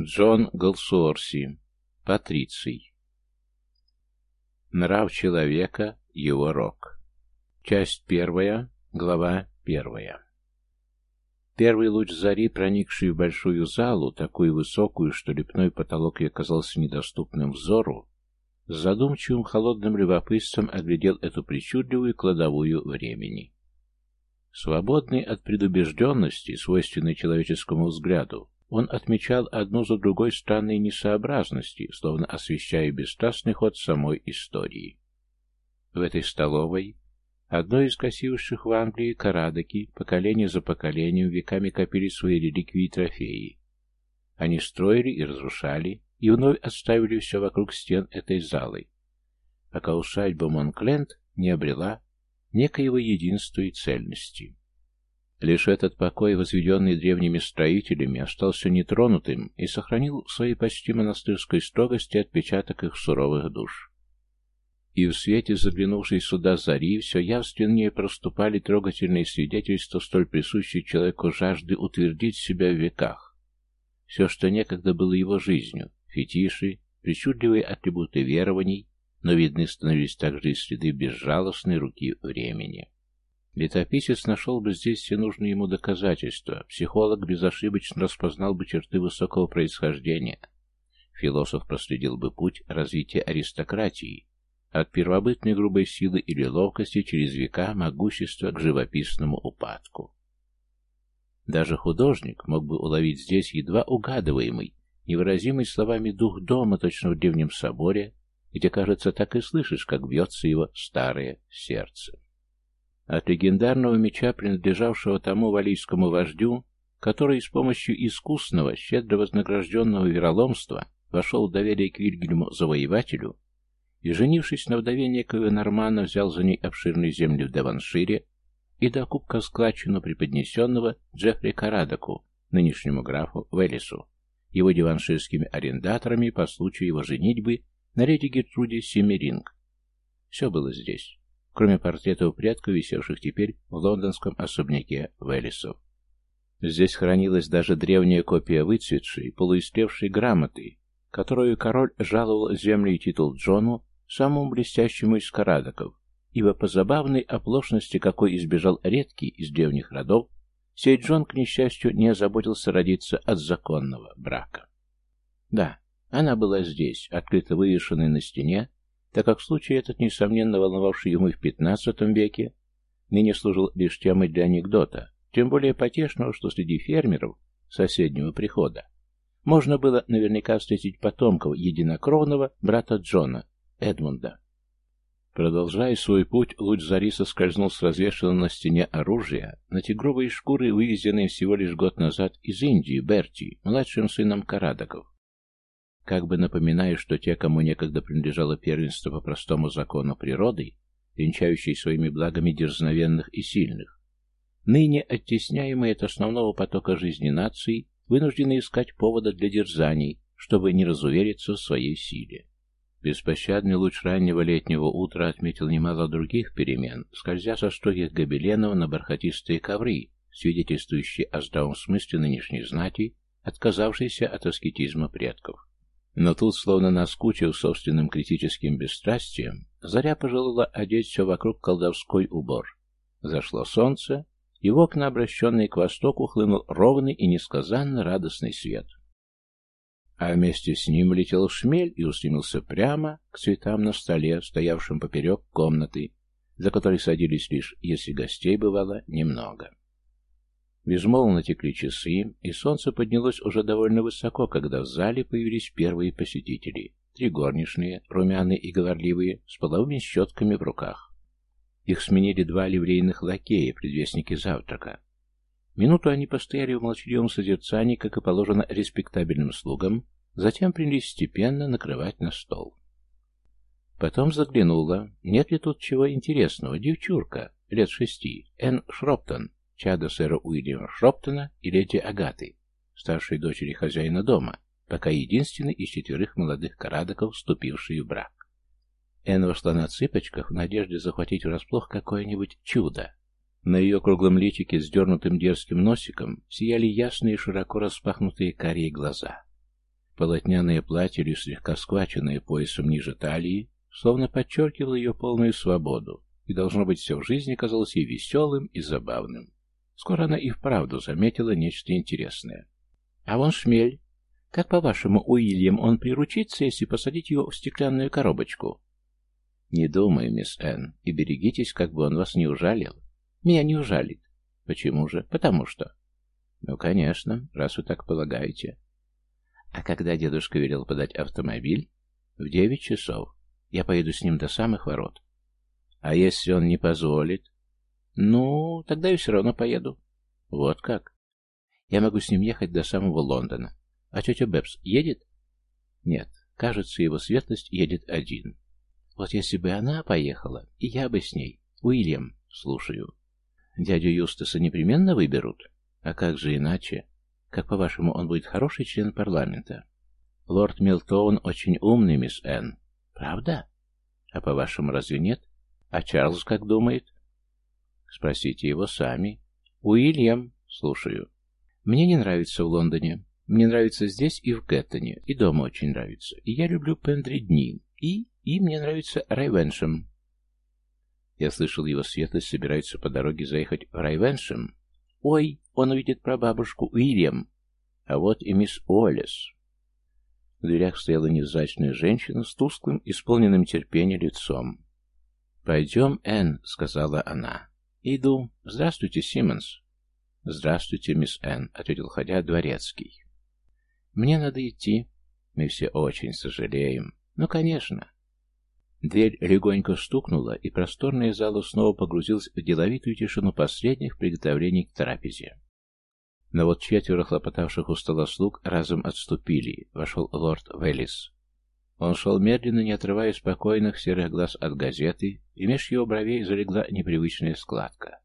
Джон Голсуорси. Патриций. Нрав человека, его рок. Часть первая, глава первая. Первый луч зари, проникший в большую залу, такую высокую, что лепной потолок ей казался недоступным взору, с задумчивым холодным любопытством оглядел эту причудливую кладовую времени. Свободный от предубежденности, свойственной человеческому взгляду, он отмечал одну за другой странные несообразности, словно освещая бесстрастный ход самой истории. В этой столовой, одной из красивейших в Англии, Карадаки, поколение за поколением веками копили свои реликвии и трофеи. Они строили и разрушали, и вновь отставили все вокруг стен этой залы, пока усадьба Монкленд не обрела некоего единства и цельности. Лишь этот покой, возведенный древними строителями, остался нетронутым и сохранил в своей почти монастырской строгости отпечаток их суровых душ. И в свете заглянувшей сюда зари все явственнее проступали трогательные свидетельства столь присущей человеку жажды утвердить себя в веках. Все, что некогда было его жизнью, фетиши, причудливые атрибуты верований, но видны становились также и следы безжалостной руки времени. Летописец нашел бы здесь все нужные ему доказательства, психолог безошибочно распознал бы черты высокого происхождения, философ проследил бы путь развития аристократии, от первобытной грубой силы или ловкости через века могущества к живописному упадку. Даже художник мог бы уловить здесь едва угадываемый, невыразимый словами дух дома точно в древнем соборе, где, кажется, так и слышишь, как бьется его старое сердце. От легендарного меча, принадлежавшего тому валийскому вождю, который с помощью искусного, щедро вознагражденного вероломства вошел в доверие к Вильгельму Завоевателю и, женившись на вдове некоего Нормана, взял за ней обширные земли в Деваншире и до кубка складчину преподнесенного Джеффри Карадаку, нынешнему графу Велесу, его диванширскими арендаторами по случаю его женитьбы на леди Гертруде Семеринг. Все было здесь кроме портретов предков, висевших теперь в лондонском особняке Веллисов. Здесь хранилась даже древняя копия выцветшей, полуистлевшей грамоты, которую король жаловал землю и титул Джону, самому блестящему из карадоков, ибо по забавной оплошности, какой избежал редкий из древних родов, сей Джон, к несчастью, не озаботился родиться от законного брака. Да, она была здесь, открыто вывешенной на стене, так как случай этот, несомненно волновавший ему в XV веке, ныне служил лишь темой для анекдота, тем более потешного, что среди фермеров соседнего прихода можно было наверняка встретить потомков единокровного брата Джона, Эдмунда. Продолжая свой путь, луч зари соскользнул с развешенного на стене оружия на тигровые шкуры, вывезенные всего лишь год назад из Индии Берти, младшим сыном Карадоков как бы напоминая, что те, кому некогда принадлежало первенство по простому закону природы, венчающей своими благами дерзновенных и сильных, ныне оттесняемые от основного потока жизни наций, вынуждены искать повода для дерзаний, чтобы не разувериться в своей силе. Беспощадный луч раннего летнего утра отметил немало других перемен, скользя со строгих гобеленов на бархатистые ковры, свидетельствующие о здравом смысле нынешней знати, отказавшейся от аскетизма предков. Но тут, словно наскучив собственным критическим бесстрастием, Заря пожелала одеть все вокруг колдовской убор. Зашло солнце, и в окна, обращенные к востоку, хлынул ровный и несказанно радостный свет. А вместе с ним летел шмель и устремился прямо к цветам на столе, стоявшим поперек комнаты, за которой садились лишь, если гостей бывало, немного. Безмолвно текли часы, и солнце поднялось уже довольно высоко, когда в зале появились первые посетители. Три горничные, румяные и говорливые, с половыми щетками в руках. Их сменили два ливрейных лакея, предвестники завтрака. Минуту они постояли в молчаливом созерцании, как и положено респектабельным слугам, затем принялись степенно накрывать на стол. Потом заглянула, нет ли тут чего интересного, девчурка, лет шести, Энн Шроптон, чада сэра Уильяма Шроптона и леди Агаты, старшей дочери хозяина дома, пока единственный из четверых молодых карадоков, вступивший в брак. Энн вошла на цыпочках в надежде захватить врасплох какое-нибудь чудо. На ее круглом личике с дернутым дерзким носиком сияли ясные широко распахнутые карие глаза. Полотняное платье, лишь слегка схваченное поясом ниже талии, словно подчеркивало ее полную свободу, и, должно быть, все в жизни казалось ей веселым и забавным. Скоро она и вправду заметила нечто интересное. «А вон шмель. Как, по-вашему, Уильям, он приручится, если посадить его в стеклянную коробочку?» «Не думаю, мисс Энн, и берегитесь, как бы он вас не ужалил». «Меня не ужалит». «Почему же?» «Потому что». «Ну, конечно, раз вы так полагаете». «А когда дедушка велел подать автомобиль?» «В девять часов. Я поеду с ним до самых ворот». «А если он не позволит?» «Ну, тогда я все равно поеду». «Вот как?» «Я могу с ним ехать до самого Лондона. А тетя Бэбс едет?» «Нет, кажется, его светлость едет один». «Вот если бы она поехала, и я бы с ней. Уильям, слушаю». «Дядю Юстаса непременно выберут?» «А как же иначе?» Как, по-вашему, он будет хороший член парламента? Лорд Милтоун очень умный, мисс Энн. Правда? А по-вашему, разве нет? А Чарльз как думает? Спросите его сами. Уильям, слушаю. Мне не нравится в Лондоне. Мне нравится здесь и в Гэттоне. И дома очень нравится. И я люблю Пендри дни. И, и мне нравится Райвеншем. Я слышал, его светлость собирается по дороге заехать в Райвеншем. Ой, он увидит прабабушку Уильям. А вот и мисс Уоллес. В дверях стояла невзрачная женщина с тусклым, исполненным терпения лицом. «Пойдем, Энн», — сказала она. «Иду. Здравствуйте, Симмонс». «Здравствуйте, мисс Энн», — ответил ходя дворецкий. «Мне надо идти. Мы все очень сожалеем. Ну, конечно». Дверь легонько стукнула, и просторная зала снова погрузилась в деловитую тишину последних приготовлений к трапезе. Но вот четверо хлопотавших у стола слуг разом отступили. Вошел лорд Веллис. Он шел медленно, не отрывая спокойных серых глаз от газеты, и меж его бровей залегла непривычная складка.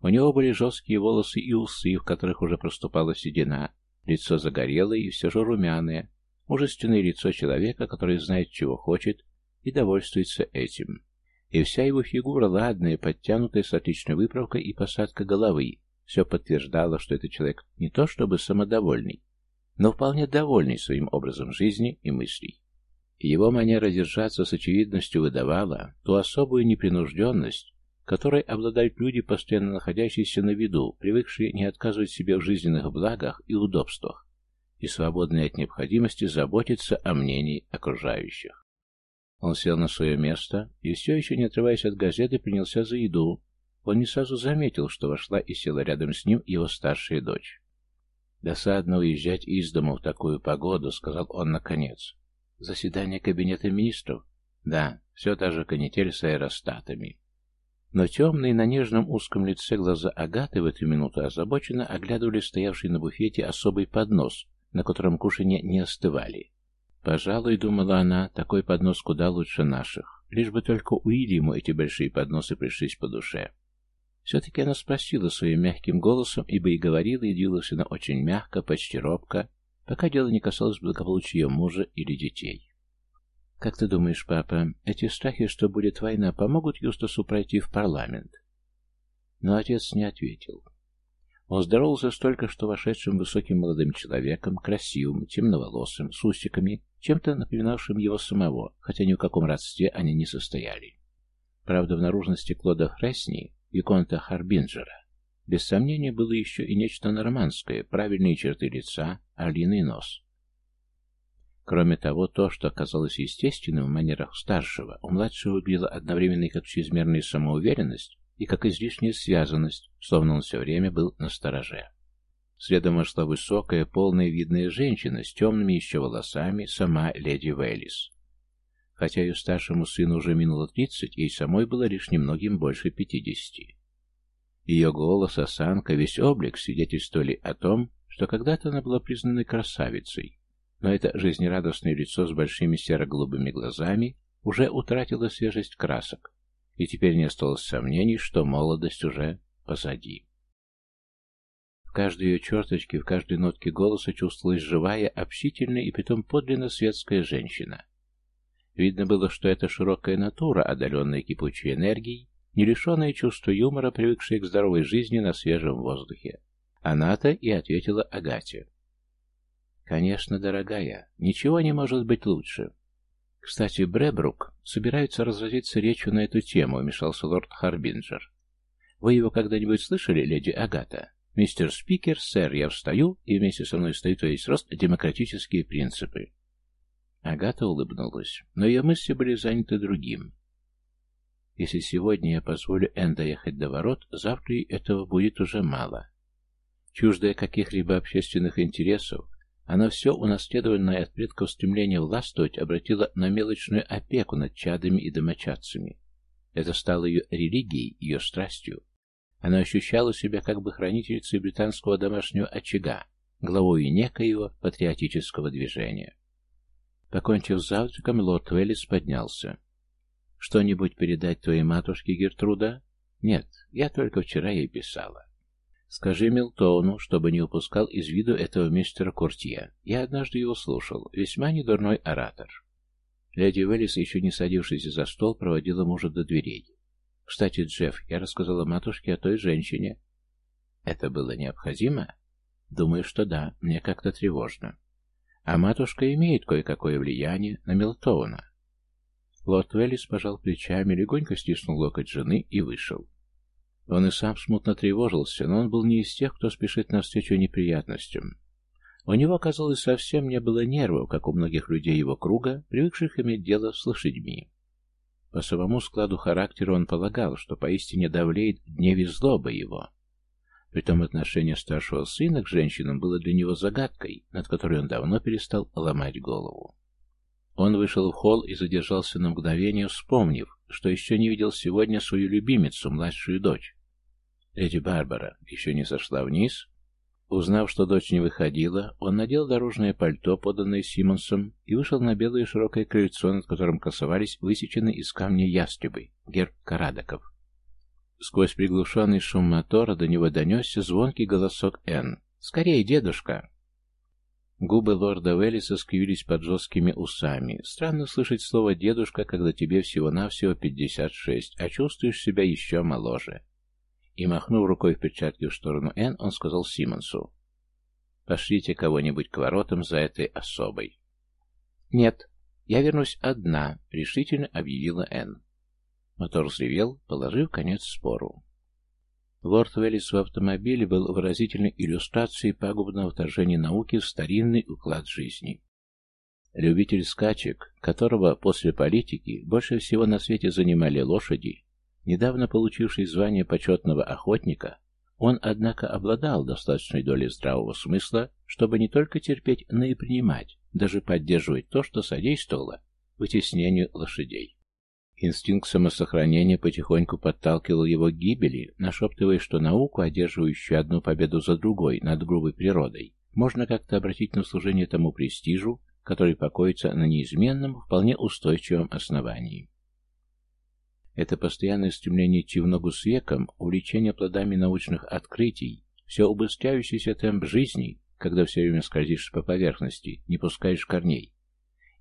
У него были жесткие волосы и усы, в которых уже проступала седина, лицо загорелое и все же румяное, мужественное лицо человека, который знает, чего хочет, и довольствуется этим. И вся его фигура, ладная, подтянутая с отличной выправкой и посадка головы, все подтверждало, что это человек не то чтобы самодовольный, но вполне довольный своим образом жизни и мыслей. Его манера держаться с очевидностью выдавала ту особую непринужденность, которой обладают люди, постоянно находящиеся на виду, привыкшие не отказывать себе в жизненных благах и удобствах, и свободные от необходимости заботиться о мнении окружающих. Он сел на свое место и, все еще не отрываясь от газеты, принялся за еду, он не сразу заметил, что вошла и села рядом с ним его старшая дочь. «Досадно уезжать из дома в такую погоду», — сказал он наконец. «Заседание кабинета министров?» «Да, все та же канитель с аэростатами». Но темные на нежном узком лице глаза Агаты в эту минуту озабоченно оглядывали стоявший на буфете особый поднос, на котором кушанья не остывали. Пожалуй, думала она, такой поднос куда лучше наших. Лишь бы только Уильяму эти большие подносы пришлись по душе. Все-таки она спросила своим мягким голосом, ибо и говорила, и двигалась она очень мягко, почти робко, пока дело не касалось благополучия мужа или детей. «Как ты думаешь, папа, эти страхи, что будет война, помогут Юстасу пройти в парламент?» Но отец не ответил. Он здоровался с только что вошедшим высоким молодым человеком, красивым, темноволосым, с усиками, чем-то напоминавшим его самого, хотя ни в каком родстве они не состояли. Правда, в наружности Клода Фресни Виконта Харбинджера. Без сомнения, было еще и нечто нормандское, правильные черты лица, орлиный нос. Кроме того, то, что оказалось естественным в манерах старшего, у младшего выглядело одновременно и как чрезмерная самоуверенность, и как излишняя связанность, словно он все время был на стороже. Следом вошла высокая, полная, видная женщина с темными еще волосами, сама леди Вейлис. Хотя ее старшему сыну уже минуло тридцать, ей самой было лишь немногим больше пятидесяти. Ее голос, осанка, весь облик свидетельствовали о том, что когда-то она была признана красавицей, но это жизнерадостное лицо с большими серо-голубыми глазами уже утратило свежесть красок, и теперь не осталось сомнений, что молодость уже позади. В каждой ее черточке, в каждой нотке голоса чувствовалась живая, общительная и притом подлинно светская женщина, Видно было, что это широкая натура, одаренная кипучей энергией, не лишенная чувства юмора, привыкшая к здоровой жизни на свежем воздухе. Она-то и ответила Агате. Конечно, дорогая, ничего не может быть лучше. Кстати, Бребрук собирается разразиться речью на эту тему, вмешался лорд Харбинджер. Вы его когда-нибудь слышали, леди Агата? Мистер Спикер, сэр, я встаю, и вместе со мной стоит весь рост демократические принципы. Агата улыбнулась, но ее мысли были заняты другим. Если сегодня я позволю Энн доехать до ворот, завтра и этого будет уже мало. Чуждая каких-либо общественных интересов, она все унаследованное от предков стремление властвовать обратила на мелочную опеку над чадами и домочадцами. Это стало ее религией, ее страстью. Она ощущала себя как бы хранительницей британского домашнего очага, главой некоего патриотического движения. Покончив с завтраком, лорд Веллис поднялся. «Что-нибудь передать твоей матушке, Гертруда?» «Нет, я только вчера ей писала. Скажи Милтону, чтобы не упускал из виду этого мистера Куртье. Я однажды его слушал. Весьма недурной оратор. Леди Уэллис, еще не садившись за стол, проводила мужа до дверей. «Кстати, Джефф, я рассказала матушке о той женщине». «Это было необходимо?» «Думаю, что да. Мне как-то тревожно». «А матушка имеет кое-какое влияние на Милтона». Лорд Уэллис пожал плечами, легонько стиснул локоть жены и вышел. Он и сам смутно тревожился, но он был не из тех, кто спешит навстречу неприятностям. У него, казалось, совсем не было нервов, как у многих людей его круга, привыкших иметь дело с лошадьми. По самому складу характера он полагал, что поистине давлеет гневе злоба его. Притом отношение старшего сына к женщинам было для него загадкой, над которой он давно перестал ломать голову. Он вышел в холл и задержался на мгновение, вспомнив, что еще не видел сегодня свою любимицу, младшую дочь. Леди Барбара еще не сошла вниз. Узнав, что дочь не выходила, он надел дорожное пальто, поданное Симонсом, и вышел на белое широкое крыльцо, над которым красовались высеченные из камня ястребы, герб Карадоков. Сквозь приглушенный шум мотора до него донесся звонкий голосок Н. «Скорей, дедушка!» Губы лорда Веллиса скривились под жесткими усами. Странно слышать слово «дедушка», когда тебе всего-навсего пятьдесят шесть, а чувствуешь себя еще моложе. И, махнув рукой в перчатке в сторону Н, он сказал Симонсу. «Пошлите кого-нибудь к воротам за этой особой». «Нет, я вернусь одна», — решительно объявила Н. Мотор взревел, положив конец спору. Лорд Веллис в автомобиле был выразительной иллюстрацией пагубного вторжения науки в старинный уклад жизни. Любитель скачек, которого после политики больше всего на свете занимали лошади, Недавно получивший звание почетного охотника, он, однако, обладал достаточной долей здравого смысла, чтобы не только терпеть, но и принимать, даже поддерживать то, что содействовало вытеснению лошадей. Инстинкт самосохранения потихоньку подталкивал его к гибели, нашептывая, что науку, одерживающую одну победу за другой над грубой природой, можно как-то обратить на служение тому престижу, который покоится на неизменном, вполне устойчивом основании. Это постоянное стремление идти в ногу с веком, увлечение плодами научных открытий, все убыстряющийся темп жизни, когда все время скользишь по поверхности, не пускаешь корней,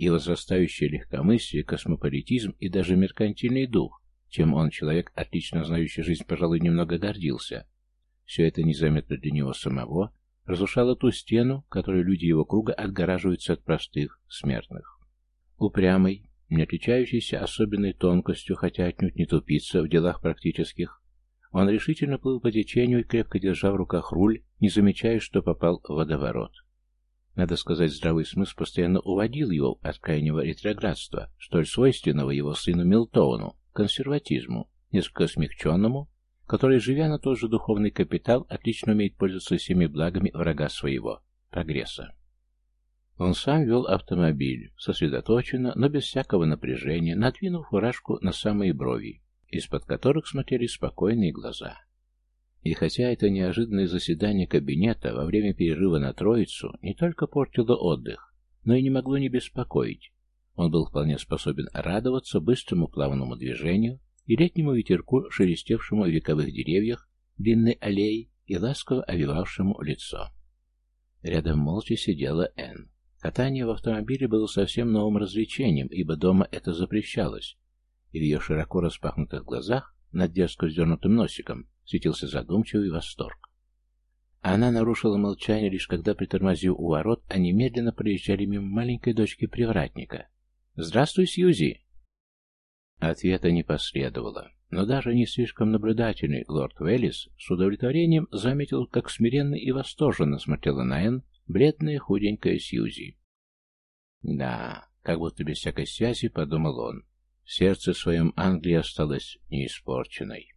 и возрастающее легкомыслие, космополитизм и даже меркантильный дух, чем он, человек, отлично знающий жизнь, пожалуй, немного гордился. Все это незаметно для него самого разрушало ту стену, которой люди его круга отгораживаются от простых смертных. Упрямый, не отличающийся особенной тонкостью, хотя отнюдь не тупица в делах практических, он решительно плыл по течению, крепко держа в руках руль, не замечая, что попал в водоворот. Надо сказать, здравый смысл постоянно уводил его от крайнего ретроградства, столь свойственного его сыну Милтону, консерватизму, несколько смягченному, который, живя на тот же духовный капитал, отлично умеет пользоваться всеми благами врага своего, прогресса. Он сам вел автомобиль, сосредоточенно, но без всякого напряжения, надвинув фуражку на самые брови, из-под которых смотрели спокойные глаза. И хотя это неожиданное заседание кабинета во время перерыва на Троицу не только портило отдых, но и не могло не беспокоить, он был вполне способен радоваться быстрому плавному движению и летнему ветерку, шелестевшему в вековых деревьях, длинной аллеи и ласково овивавшему лицо. Рядом молча сидела Энн. Катание в автомобиле было совсем новым развлечением, ибо дома это запрещалось, и в ее широко распахнутых глазах, над дерзко вздернутым носиком, светился задумчивый восторг. Она нарушила молчание лишь когда, притормозив у ворот, они медленно проезжали мимо маленькой дочки привратника. «Здравствуй, Сьюзи!» Ответа не последовало, но даже не слишком наблюдательный лорд Веллис с удовлетворением заметил, как смиренно и восторженно смотрела на Энн бледная худенькая Сьюзи. «Да, как будто без всякой связи», — подумал он. Сердце в своем Англии осталось неиспорченной.